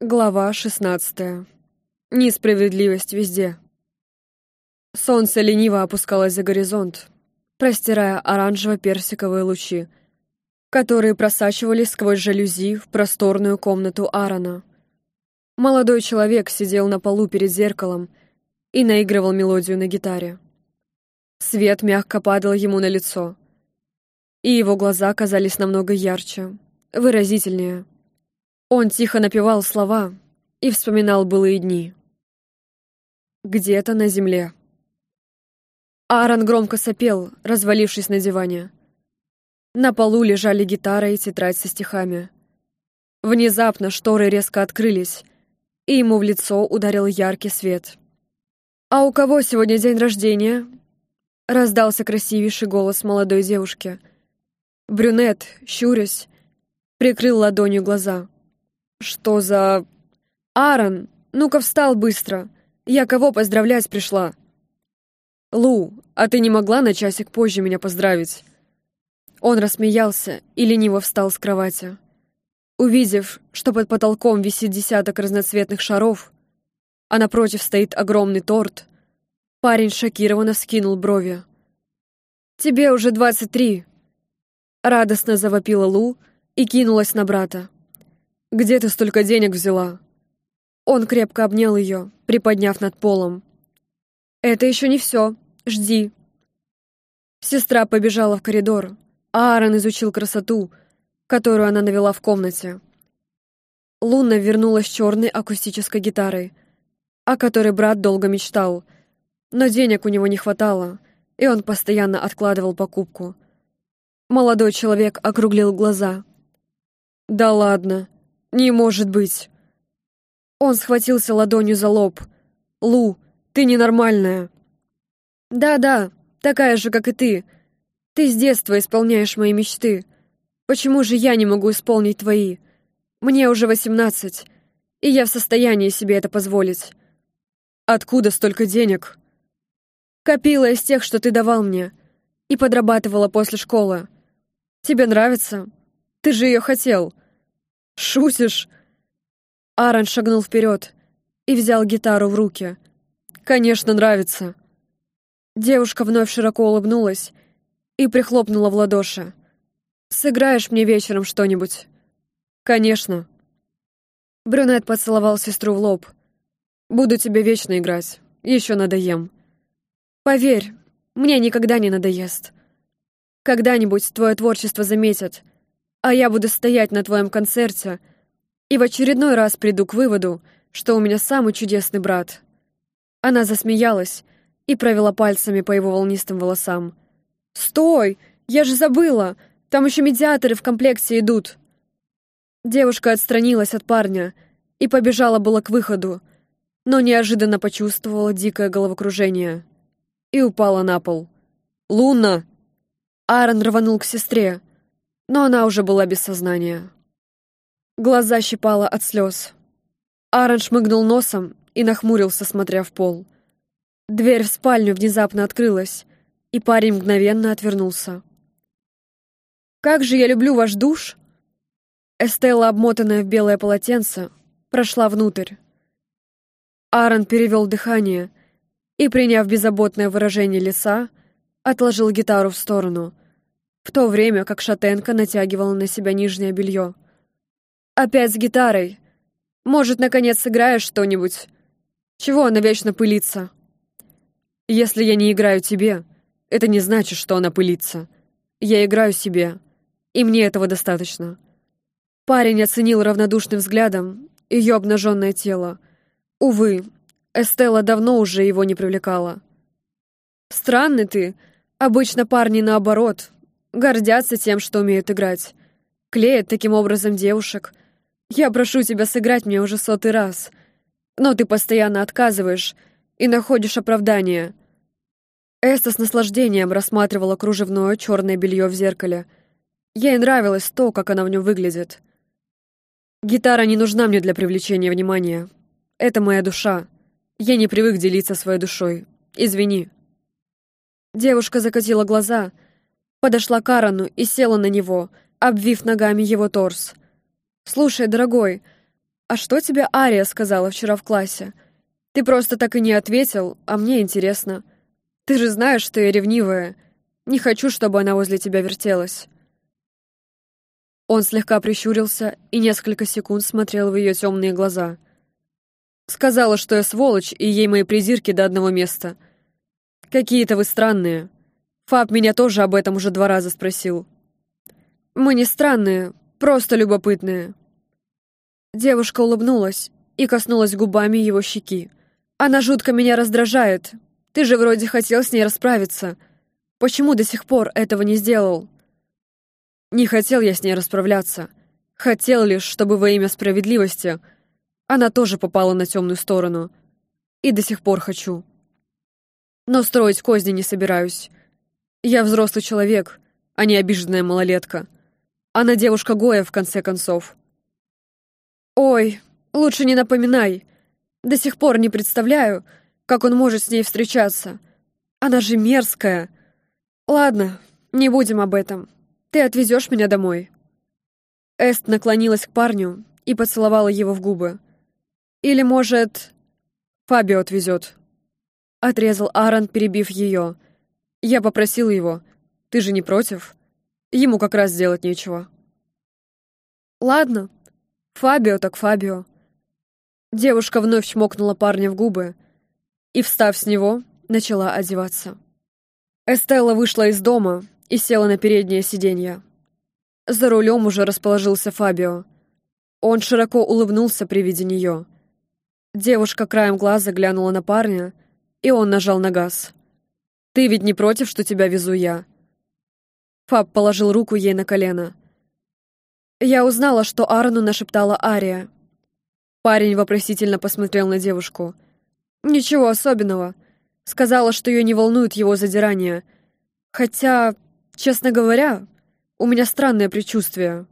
Глава 16. Несправедливость везде. Солнце лениво опускалось за горизонт, простирая оранжево-персиковые лучи, которые просачивались сквозь жалюзи в просторную комнату Аарона. Молодой человек сидел на полу перед зеркалом и наигрывал мелодию на гитаре. Свет мягко падал ему на лицо, и его глаза казались намного ярче, выразительнее — он тихо напевал слова и вспоминал былые дни. Где-то на земле. Аарон громко сопел, развалившись на диване. На полу лежали гитара и тетрадь со стихами. Внезапно шторы резко открылись, и ему в лицо ударил яркий свет. «А у кого сегодня день рождения?» Раздался красивейший голос молодой девушки. Брюнет, щурясь, прикрыл ладонью глаза. «Что за...» «Аарон, ну-ка встал быстро! Я кого поздравлять пришла?» «Лу, а ты не могла на часик позже меня поздравить?» Он рассмеялся и лениво встал с кровати. Увидев, что под потолком висит десяток разноцветных шаров, а напротив стоит огромный торт, парень шокированно скинул брови. «Тебе уже двадцать три!» Радостно завопила Лу и кинулась на брата. «Где ты столько денег взяла?» Он крепко обнял ее, приподняв над полом. «Это еще не все. Жди». Сестра побежала в коридор, а Аарон изучил красоту, которую она навела в комнате. Луна вернулась с черной акустической гитарой, о которой брат долго мечтал, но денег у него не хватало, и он постоянно откладывал покупку. Молодой человек округлил глаза. «Да ладно, «Не может быть!» Он схватился ладонью за лоб. «Лу, ты ненормальная!» «Да-да, такая же, как и ты. Ты с детства исполняешь мои мечты. Почему же я не могу исполнить твои? Мне уже восемнадцать, и я в состоянии себе это позволить». «Откуда столько денег?» «Копила из тех, что ты давал мне, и подрабатывала после школы. Тебе нравится? Ты же ее хотел. «Шутишь?» Аарон шагнул вперед и взял гитару в руки. «Конечно, нравится». Девушка вновь широко улыбнулась и прихлопнула в ладоши. «Сыграешь мне вечером что-нибудь?» «Конечно». Брюнет поцеловал сестру в лоб. «Буду тебе вечно играть. Еще надоем». «Поверь, мне никогда не надоест. Когда-нибудь твое творчество заметят, а я буду стоять на твоем концерте и в очередной раз приду к выводу, что у меня самый чудесный брат». Она засмеялась и провела пальцами по его волнистым волосам. «Стой! Я же забыла! Там еще медиаторы в комплекте идут!» Девушка отстранилась от парня и побежала было к выходу, но неожиданно почувствовала дикое головокружение и упала на пол. «Луна!» Аарон рванул к сестре, но она уже была без сознания. Глаза щипала от слез. Аарон шмыгнул носом и нахмурился, смотря в пол. Дверь в спальню внезапно открылась, и парень мгновенно отвернулся. «Как же я люблю ваш душ!» Эстелла, обмотанная в белое полотенце, прошла внутрь. Аарон перевел дыхание и, приняв беззаботное выражение лица, отложил гитару в сторону — в то время как шатенка натягивала на себя нижнее белье. «Опять с гитарой! Может, наконец сыграешь что-нибудь? Чего она вечно пылится?» «Если я не играю тебе, это не значит, что она пылится. Я играю себе, и мне этого достаточно». Парень оценил равнодушным взглядом ее обнаженное тело. Увы, Эстелла давно уже его не привлекала. «Странный ты. Обычно парни наоборот, гордятся тем, что умеют играть. Клеят таким образом девушек. Я прошу тебя сыграть мне уже сотый раз. Но ты постоянно отказываешь и находишь оправдание. Эста с наслаждением рассматривала кружевное черное белье в зеркале. Ей нравилось то, как она в нем выглядит. Гитара не нужна мне для привлечения внимания. Это моя душа. Я не привык делиться своей душой. Извини. Девушка закатила глаза — Подошла к Аарону и села на него, обвив ногами его торс. «Слушай, дорогой, «А что тебе Ария сказала вчера в классе? Ты просто так и не ответил, а мне интересно. Ты же знаешь, что я ревнивая. Не хочу, чтобы она возле тебя вертелась». Он слегка прищурился и несколько секунд смотрел в ее темные глаза. Сказала, что я сволочь, и ей мои придирки до одного места. Какие-то вы странные. Фаб меня тоже об этом уже два раза спросил. Мы не странные, просто любопытные. Девушка улыбнулась и коснулась губами его щеки. Она жутко меня раздражает. Ты же вроде хотел с ней расправиться. Почему до сих пор этого не сделал? Не хотел я с ней расправляться. Хотел лишь, чтобы во имя справедливости — она тоже попала на темную сторону. И до сих пор хочу. Но строить козни не собираюсь. Я взрослый человек, а не обиженная малолетка. Она девушка Гоя, в конце концов. Ой, лучше не напоминай. До сих пор не представляю, как он может с ней встречаться. Она же мерзкая. Ладно, не будем об этом. Ты отвезешь меня домой. Эст наклонилась к парню и поцеловала его в губы. Или, может, Фабио отвезет. Отрезал Аарон, перебив ее. Я попросил его. Ты же не против? Ему как раз сделать нечего. Ладно. Фабио так Фабио. Девушка вновь чмокнула парня в губы и, встав с него, начала одеваться. Эстелла вышла из дома и села на переднее сиденье. За рулем уже расположился Фабио. Он широко улыбнулся при виде нее — Девушка краем глаза глянула на парня, и он нажал на газ. «Ты ведь не против, что тебя везу я?» Фаб положил руку ей на колено. Я узнала, что Аарону нашептала Ария. Парень вопросительно посмотрел на девушку. «Ничего особенного. Сказала, что ее не волнует его задирание. Хотя, честно говоря, у меня странное предчувствие».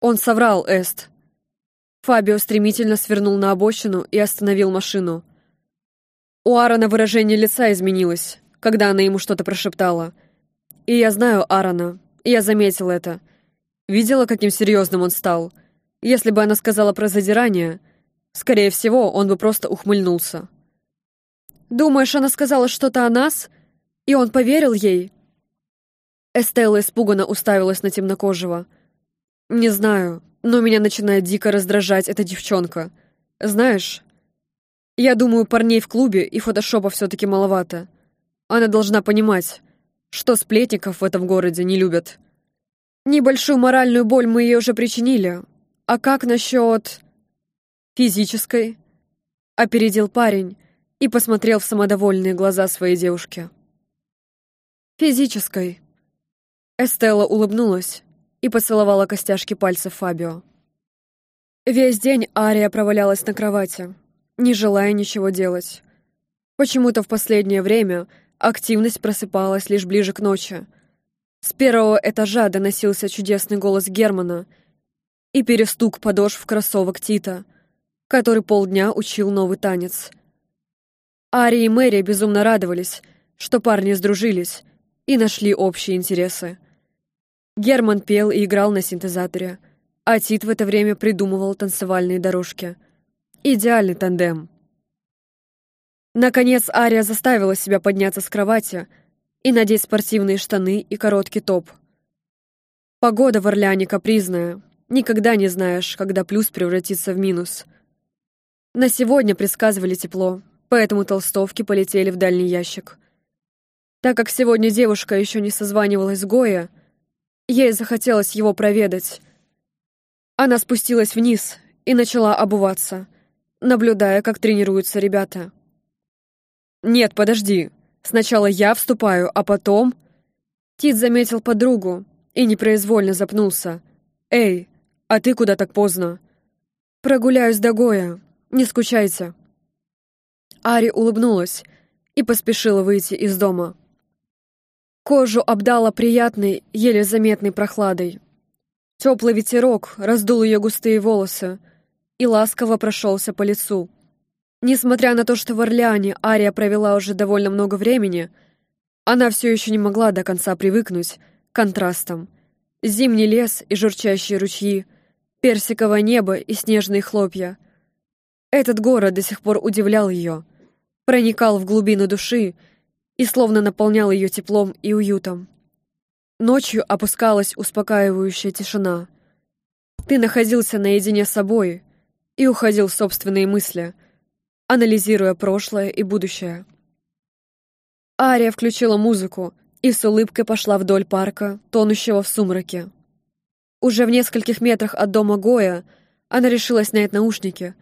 Он соврал, Эст. Фабио стремительно свернул на обочину и остановил машину. У Аарона выражение лица изменилось, когда она ему что-то прошептала. И я знаю Аарона, я заметил это. Видела, каким серьезным он стал. Если бы она сказала про задирание, скорее всего, он бы просто ухмыльнулся. «Думаешь, она сказала что-то о нас? И он поверил ей?» Эстелла испуганно уставилась на темнокожего. «Не знаю. Но меня начинает дико раздражать эта девчонка. Знаешь, я думаю, парней в клубе и фотошопа все-таки маловато. Она должна понимать, что сплетников в этом городе не любят. Небольшую моральную боль мы ей уже причинили. А как насчет... физической? Опередил парень и посмотрел в самодовольные глаза своей девушки. Физической. Эстелла улыбнулась и поцеловала костяшки пальцев Фабио. Весь день Ария провалялась на кровати, не желая ничего делать. Почему-то в последнее время активность просыпалась лишь ближе к ночи. С первого этажа доносился чудесный голос Германа и перестук подошв кроссовок Тита, который полдня учил новый танец. Ари и Мэри безумно радовались, что парни сдружились и нашли общие интересы. Герман пел и играл на синтезаторе, а Тит в это время придумывал танцевальные дорожки. Идеальный тандем. Наконец Ария заставила себя подняться с кровати и надеть спортивные штаны и короткий топ. Погода в Орлеане капризная, никогда не знаешь, когда плюс превратится в минус. На сегодня предсказывали тепло, поэтому толстовки полетели в дальний ящик. Так как сегодня девушка еще не созванивалась с Гоя, Ей захотелось его проведать. Она спустилась вниз и начала обуваться, наблюдая, как тренируются ребята. «Нет, подожди. Сначала я вступаю, а потом...» Тит заметил подругу и непроизвольно запнулся. «Эй, а ты куда так поздно?» «Прогуляюсь до Гоя. Не скучайте». Ари улыбнулась и поспешила выйти из дома. Кожу обдала приятной, еле заметной прохладой. Теплый ветерок раздул ее густые волосы и ласково прошелся по лицу. Несмотря на то, что в Орлеане Ария провела уже довольно много времени, она все еще не могла до конца привыкнуть к контрастам. Зимний лес и журчащие ручьи, персиковое небо и снежные хлопья. Этот город до сих пор удивлял ее, проникал в глубину души и словно наполнял ее теплом и уютом. Ночью опускалась успокаивающая тишина. Ты находился наедине с собой и уходил в собственные мысли, анализируя прошлое и будущее. Ария включила музыку и с улыбкой пошла вдоль парка, тонущего в сумраке. Уже в нескольких метрах от дома Гоя она решила снять наушники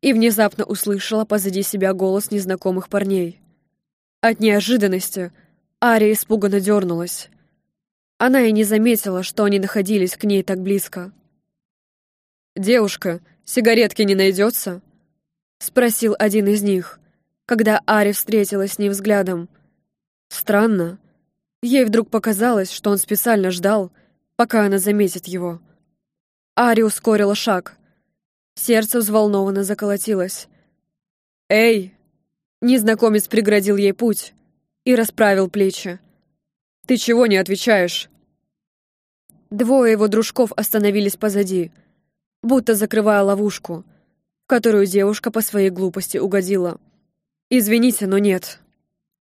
и внезапно услышала позади себя голос незнакомых парней. От неожиданности Ария испуганно дернулась. Она и не заметила, что они находились к ней так близко. «Девушка, сигаретки не найдется?» — спросил один из них, когда Ари встретилась с ним взглядом. Странно. Ей вдруг показалось, что он специально ждал, пока она заметит его. Ари ускорила шаг. Сердце взволнованно заколотилось. «Эй!» Незнакомец преградил ей путь и расправил плечи. «Ты чего не отвечаешь?» Двое его дружков остановились позади, будто закрывая ловушку, которую девушка по своей глупости угодила. «Извините, но нет».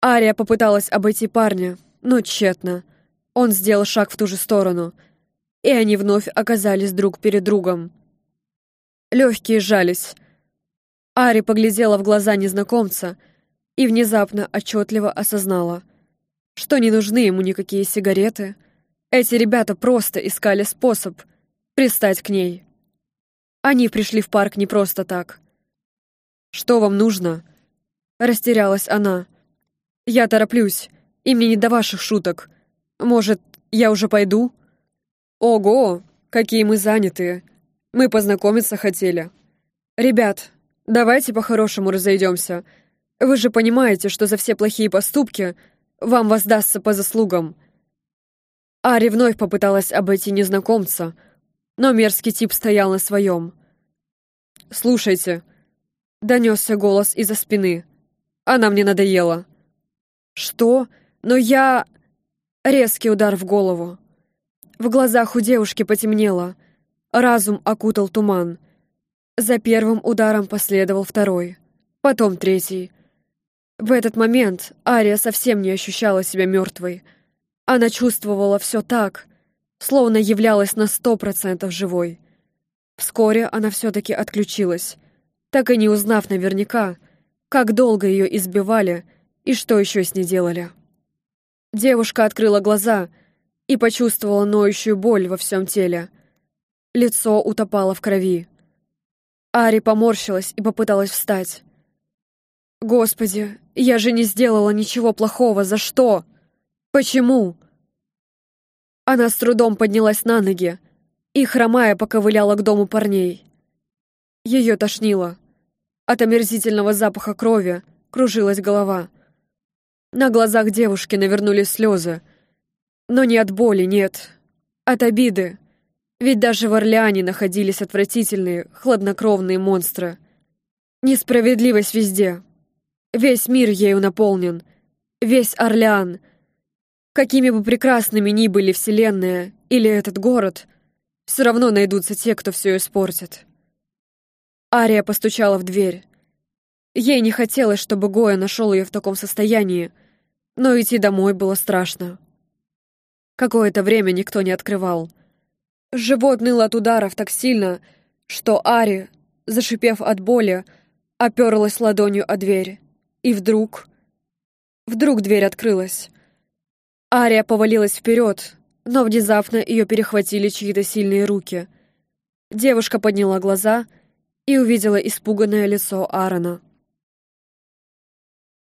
Ария попыталась обойти парня, но тщетно. Он сделал шаг в ту же сторону, и они вновь оказались друг перед другом. Легкие сжались. Ари поглядела в глаза незнакомца и внезапно отчетливо осознала — что не нужны ему никакие сигареты. Эти ребята просто искали способ пристать к ней. Они пришли в парк не просто так. «Что вам нужно?» Растерялась она. «Я тороплюсь, и мне не до ваших шуток. Может, я уже пойду?» «Ого, какие мы занятые. Мы познакомиться хотели. Ребят, давайте по-хорошему разойдемся. Вы же понимаете, что за все плохие поступки — вам воздастся по заслугам». Ари вновь попыталась обойти незнакомца, но мерзкий тип стоял на своем. «Слушайте», — донесся голос из-за спины. «Она мне надоела». «Что? Но я...» Резкий удар в голову. В глазах у девушки потемнело. Разум окутал туман. За первым ударом последовал второй, потом третий — в этот момент Ария совсем не ощущала себя мертвой. Она чувствовала все так, словно являлась на сто процентов живой. Вскоре она все-таки отключилась, так и не узнав наверняка, как долго ее избивали и что еще с ней делали. Девушка открыла глаза и почувствовала ноющую боль во всем теле. Лицо утопало в крови. Ари поморщилась и попыталась встать. Господи, я же не сделала ничего плохого. За что? Почему? Она с трудом поднялась на ноги и, хромая, поковыляла к дому парней. Ее тошнило. От омерзительного запаха крови кружилась голова. На глазах девушки навернулись слезы. Но не от боли, нет. От обиды. Ведь даже в Орлеане находились отвратительные, хладнокровные монстры. Несправедливость везде, Весь мир ею наполнен. Весь Орлеан. Какими бы прекрасными ни были Вселенная или этот город, все равно найдутся те, кто все испортит. Ария постучала в дверь. Ей не хотелось, чтобы Гоя нашел ее в таком состоянии, но идти домой было страшно. Какое-то время никто не открывал. Живот ныл от ударов так сильно, что Ари, зашипев от боли, оперлась ладонью о дверь. И вдруг... Вдруг дверь открылась. Ария повалилась вперед, но внезапно ее перехватили чьи-то сильные руки. Девушка подняла глаза и увидела испуганное лицо Аарона.